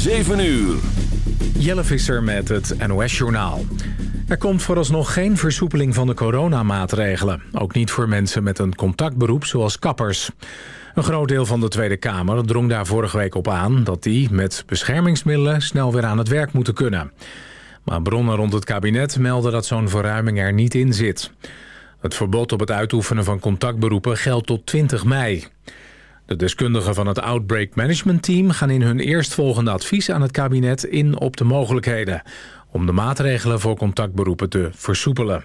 7 uur. Jelle Visser met het NOS-journaal. Er komt vooralsnog geen versoepeling van de coronamaatregelen. Ook niet voor mensen met een contactberoep zoals kappers. Een groot deel van de Tweede Kamer drong daar vorige week op aan... dat die met beschermingsmiddelen snel weer aan het werk moeten kunnen. Maar bronnen rond het kabinet melden dat zo'n verruiming er niet in zit. Het verbod op het uitoefenen van contactberoepen geldt tot 20 mei. De deskundigen van het Outbreak Management Team gaan in hun eerstvolgende advies aan het kabinet in op de mogelijkheden om de maatregelen voor contactberoepen te versoepelen.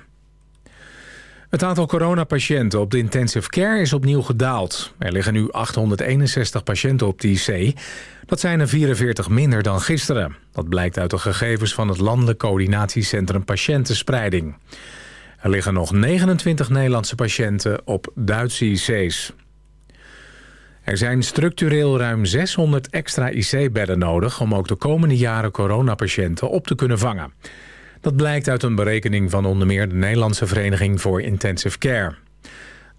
Het aantal coronapatiënten op de intensive care is opnieuw gedaald. Er liggen nu 861 patiënten op de IC. Dat zijn er 44 minder dan gisteren. Dat blijkt uit de gegevens van het Landelijk Coördinatiecentrum Patiëntenspreiding. Er liggen nog 29 Nederlandse patiënten op Duitse IC's. Er zijn structureel ruim 600 extra IC-bedden nodig... om ook de komende jaren coronapatiënten op te kunnen vangen. Dat blijkt uit een berekening van onder meer de Nederlandse Vereniging voor Intensive Care.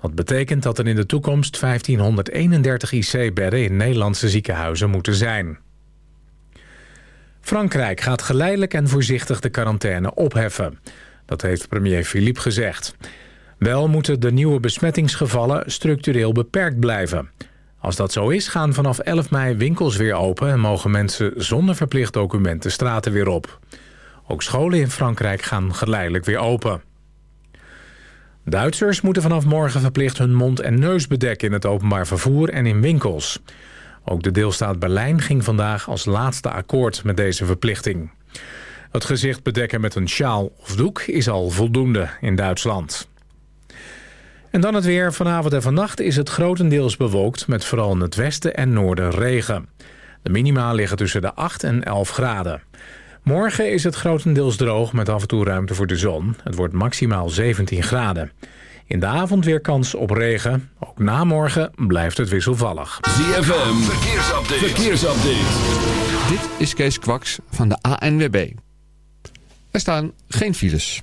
Dat betekent dat er in de toekomst 1531 IC-bedden in Nederlandse ziekenhuizen moeten zijn. Frankrijk gaat geleidelijk en voorzichtig de quarantaine opheffen. Dat heeft premier Philippe gezegd. Wel moeten de nieuwe besmettingsgevallen structureel beperkt blijven... Als dat zo is, gaan vanaf 11 mei winkels weer open... en mogen mensen zonder verplicht document de straten weer op. Ook scholen in Frankrijk gaan geleidelijk weer open. Duitsers moeten vanaf morgen verplicht hun mond en neus bedekken... in het openbaar vervoer en in winkels. Ook de deelstaat Berlijn ging vandaag als laatste akkoord met deze verplichting. Het gezicht bedekken met een sjaal of doek is al voldoende in Duitsland. En dan het weer. Vanavond en vannacht is het grotendeels bewolkt... met vooral in het westen en noorden regen. De minima liggen tussen de 8 en 11 graden. Morgen is het grotendeels droog met af en toe ruimte voor de zon. Het wordt maximaal 17 graden. In de avond weer kans op regen. Ook na morgen blijft het wisselvallig. ZFM, verkeersupdate. verkeersupdate. Dit is Kees Kwaks van de ANWB. Er staan geen files.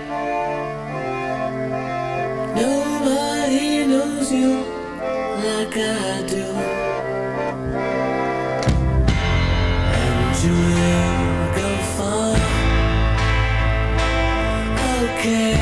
Knows you like I do. And you will go far. Okay.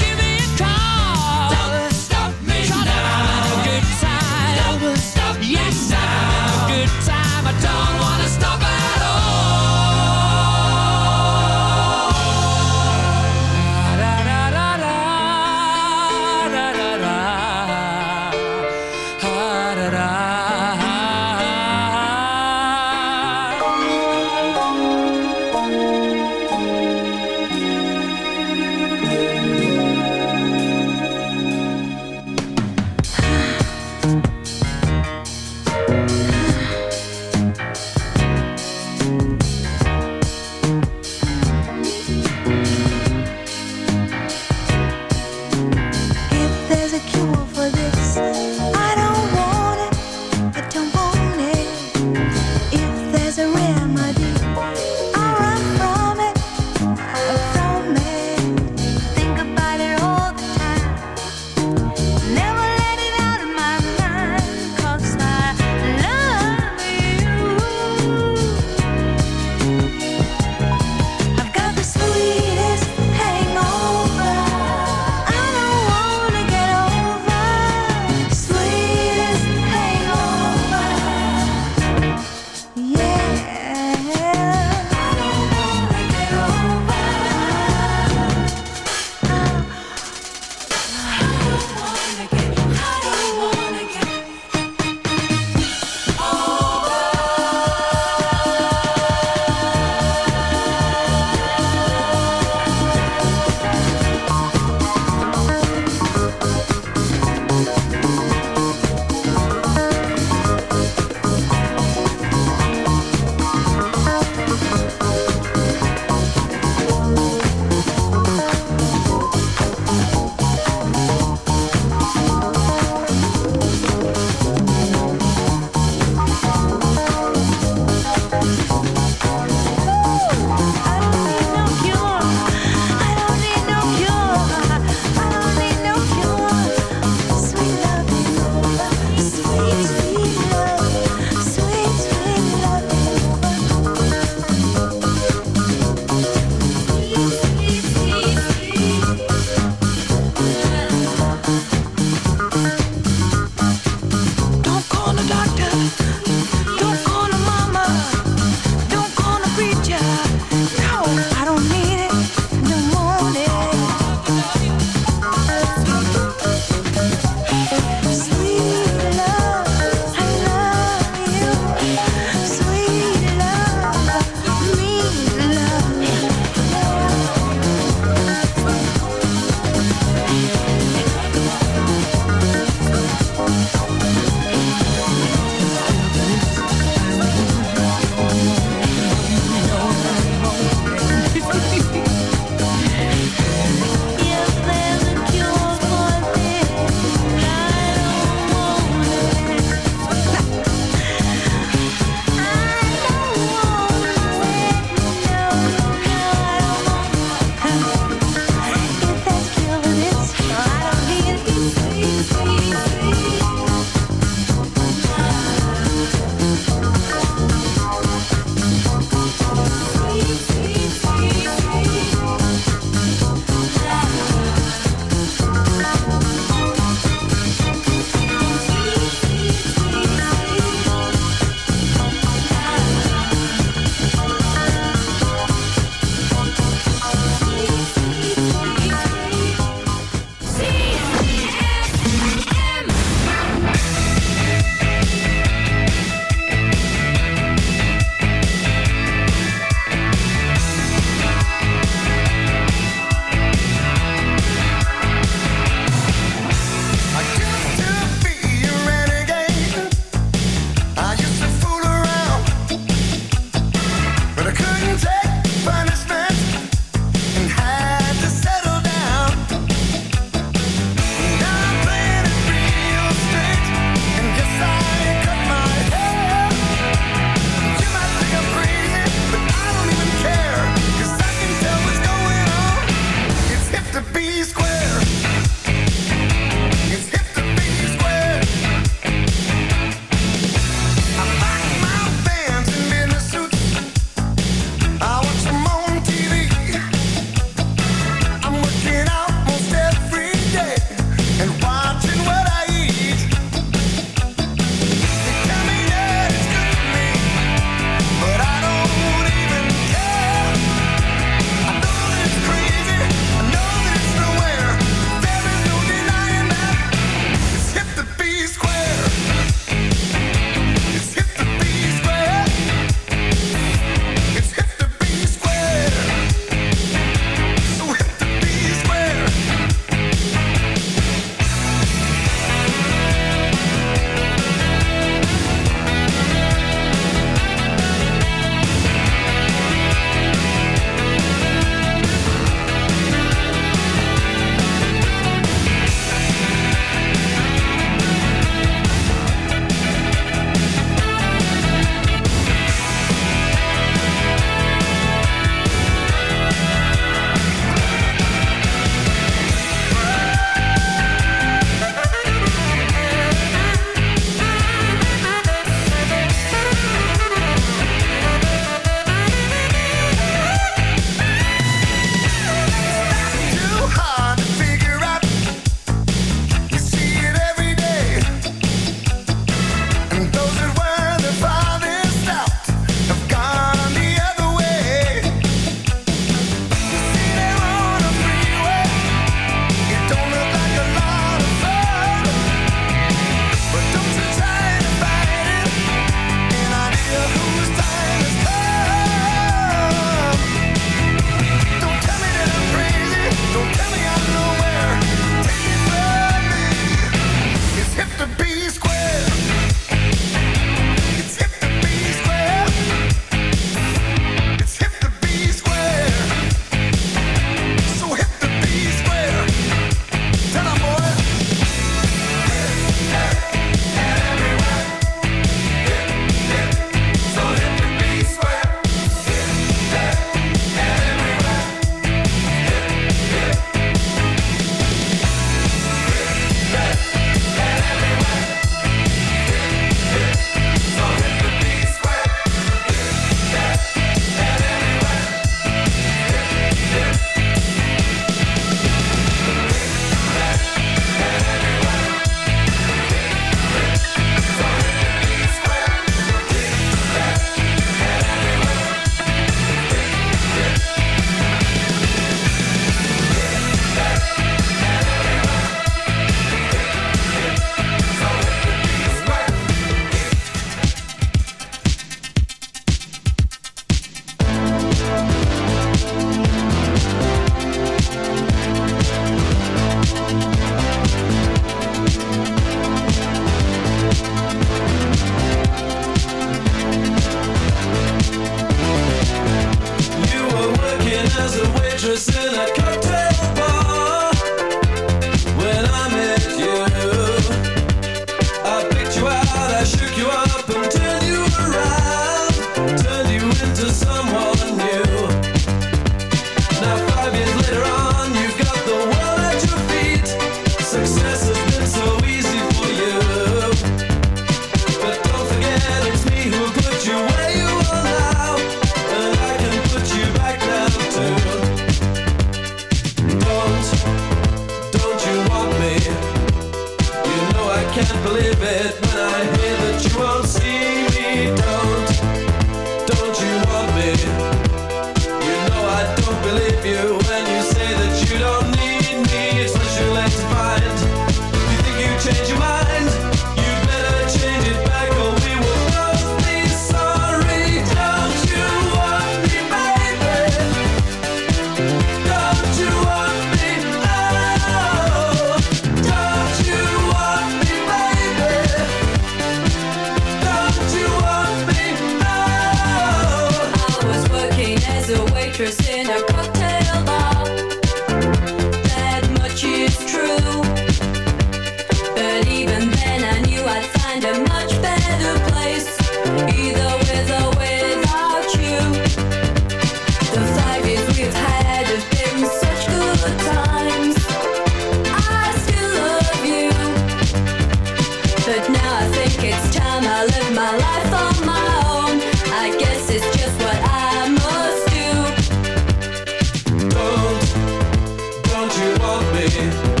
You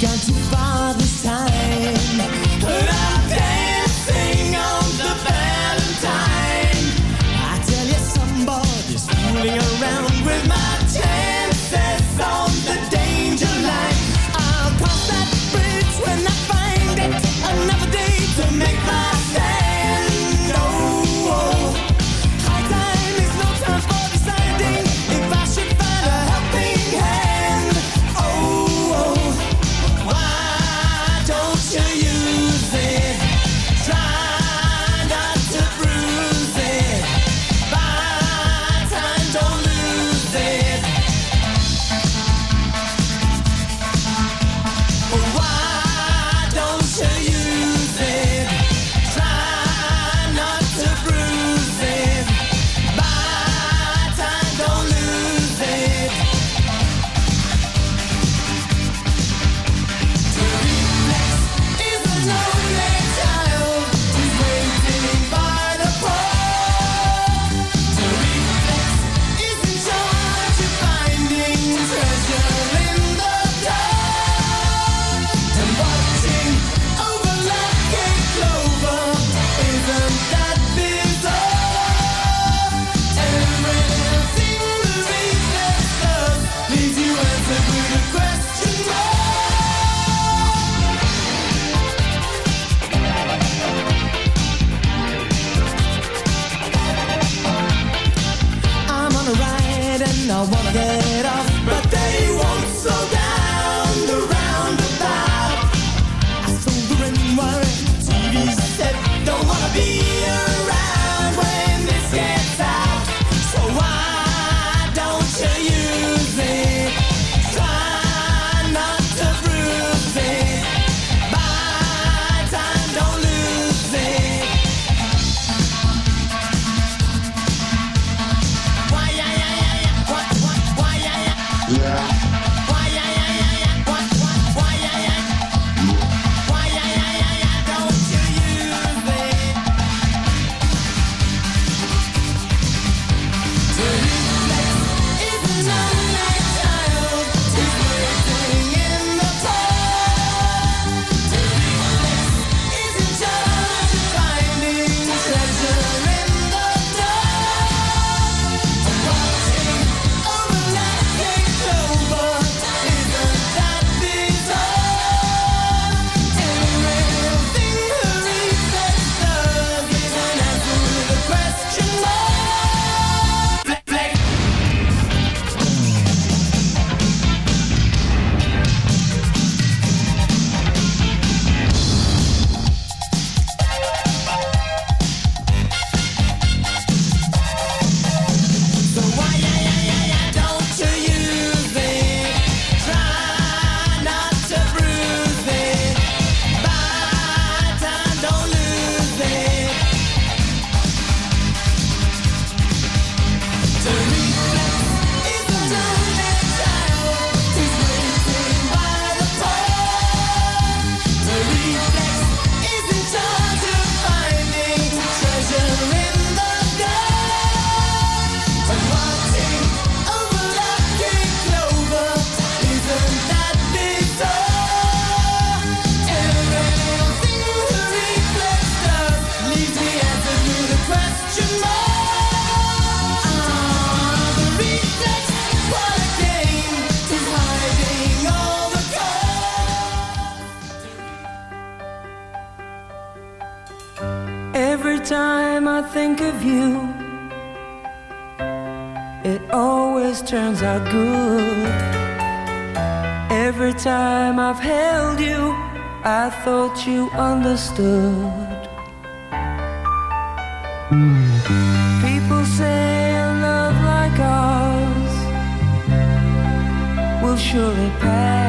got to think of you, it always turns out good. Every time I've held you, I thought you understood. People say a love like ours will surely pass.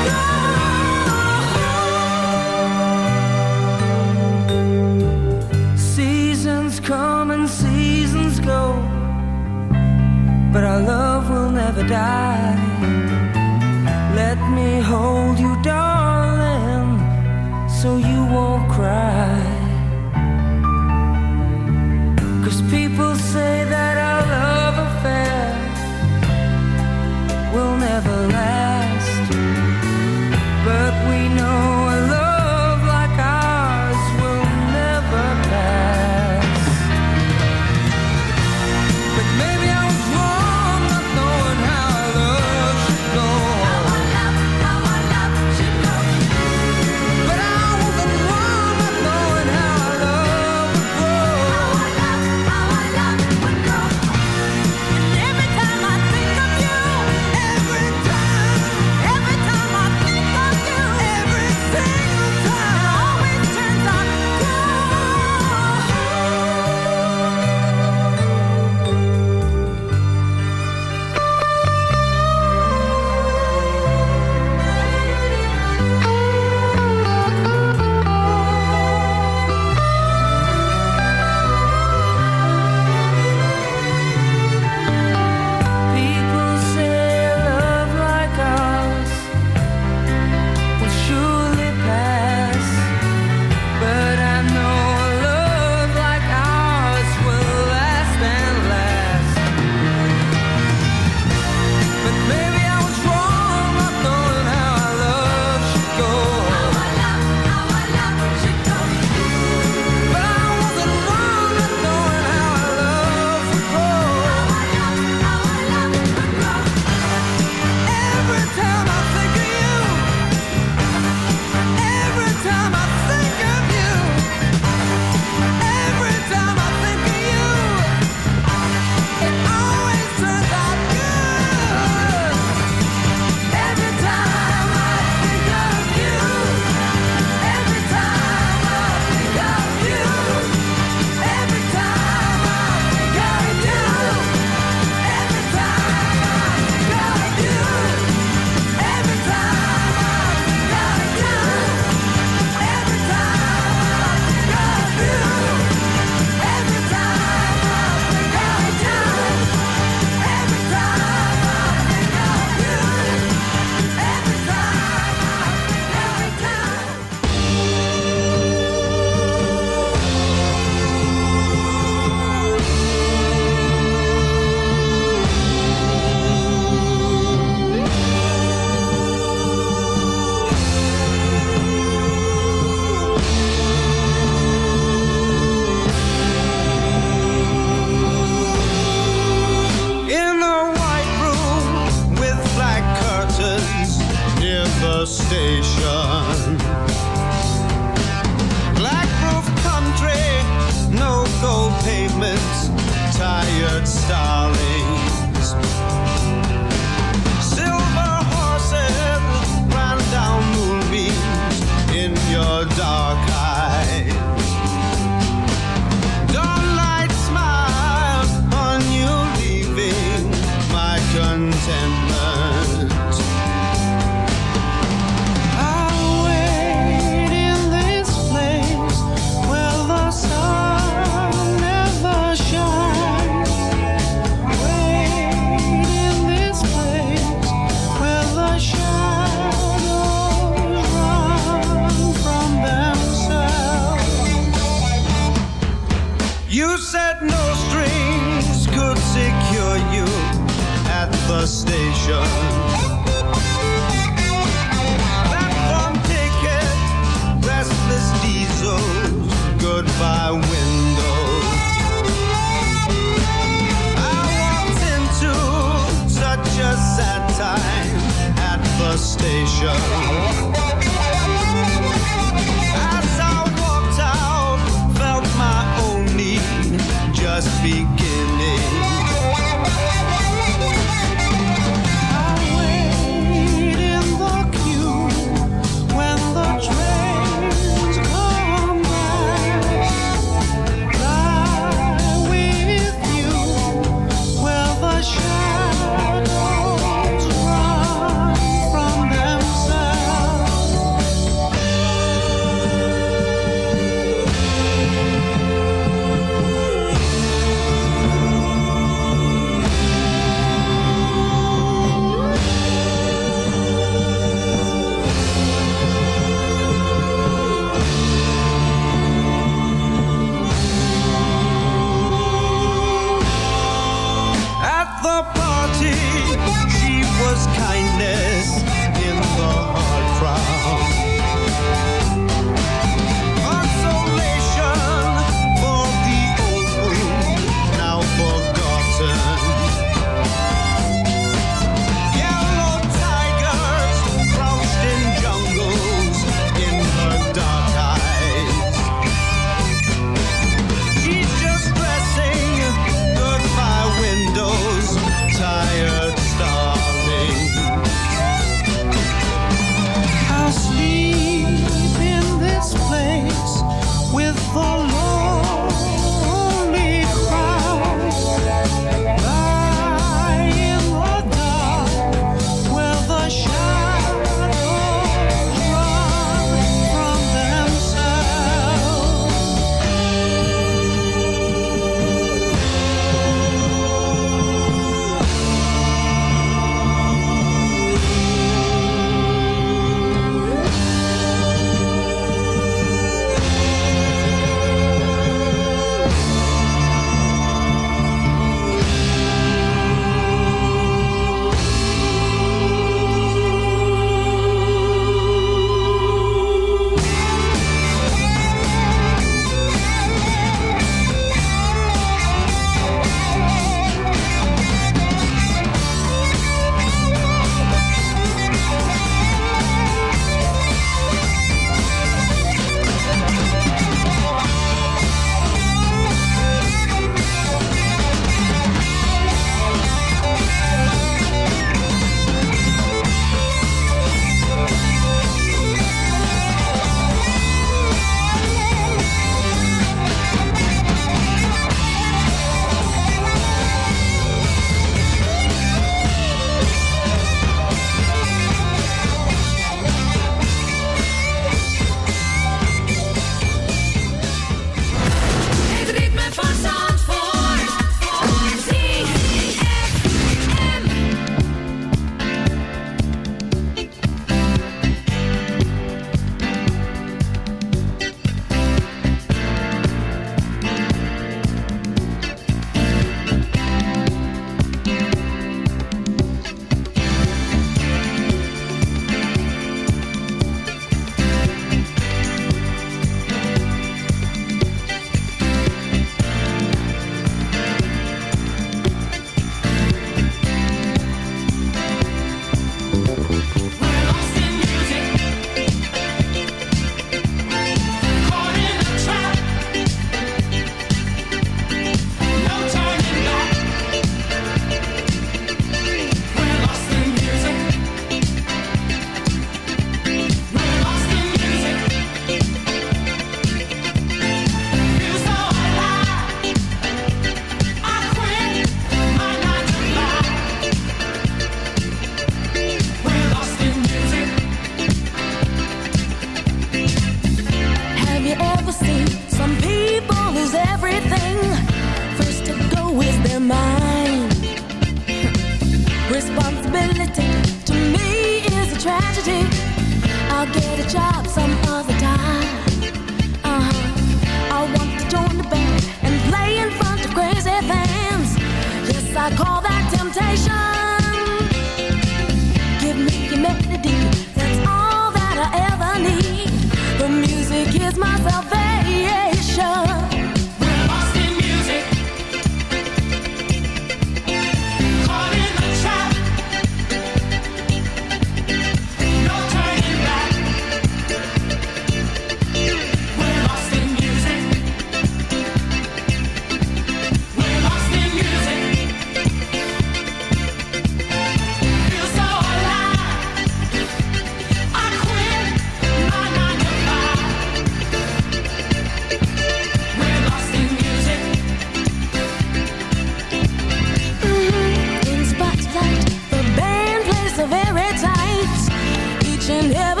and every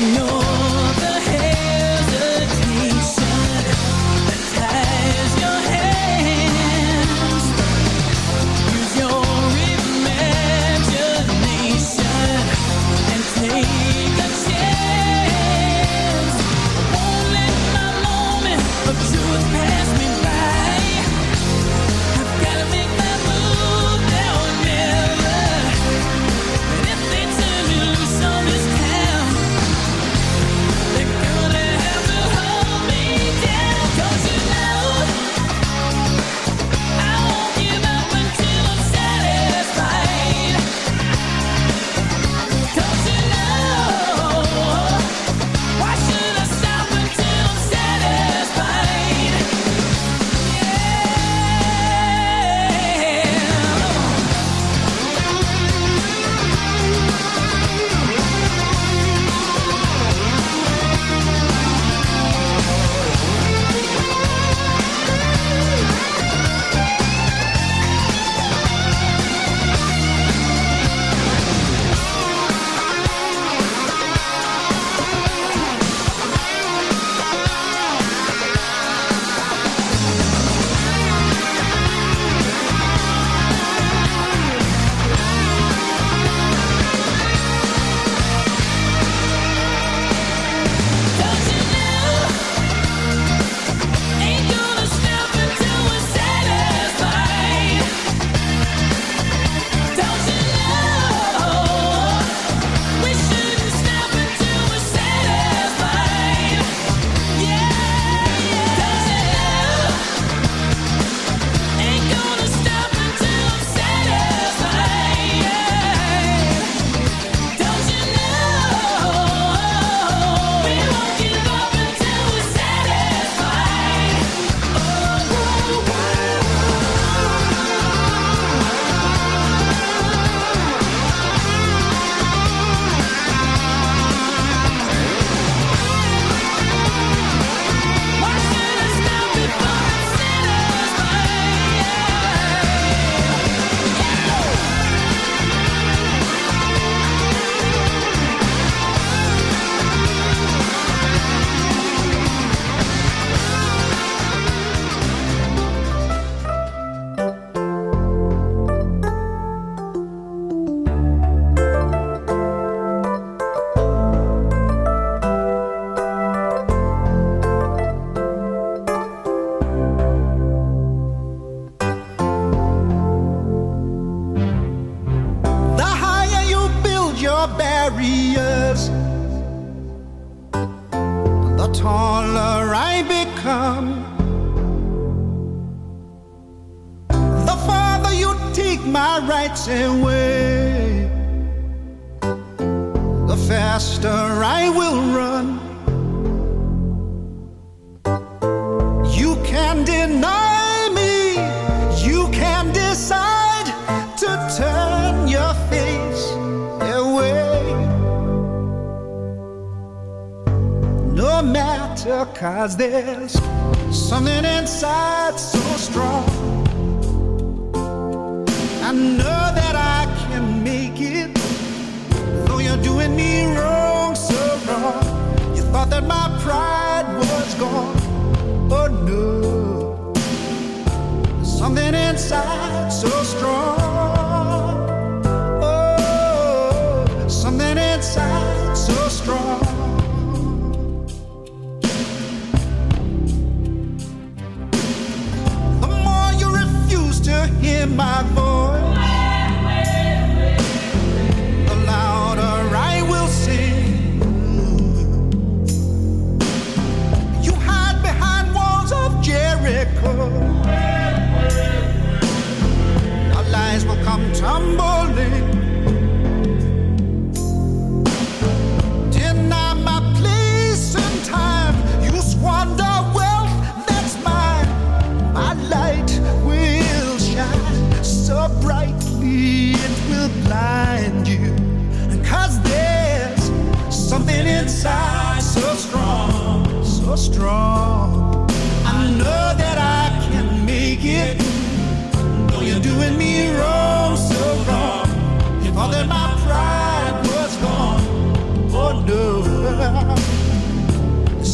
No.